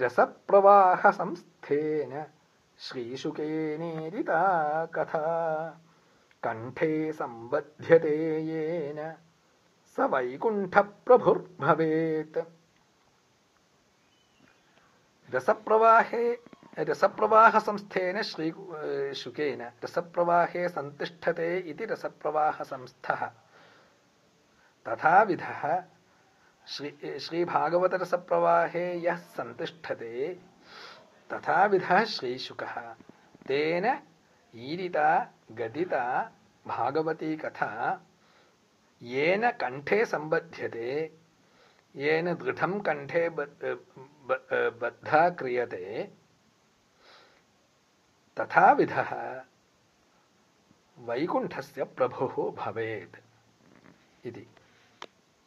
रसप्रवाहसंस्थेन श्रीशुकेनेरिता कथा। कण्ठे सम्बध्यते येन। स वैकुण्ठप्रभुर्भवेत्। रसप्रवाहे रसप्रवाहसंस्थेन श्री शुकेन रसप्रवाहे सन्तिष्ठते इति रसप्रवाहसंस्थः। तथाविधः श्री, श्रीभागवतरसप्रवाहे यः सन्तिष्ठते तथाविधः श्रीशुकः। तेन ईरिता, गदिता, भागवती कथा, येन कंठे संबध्यते येन दृढं कंठे बद्धा क्रियते तथाविधः वैकुण्ठस्य प्रभुः भवेत् इति।